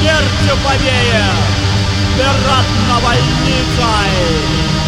смертью повеет, Пиратной больницей.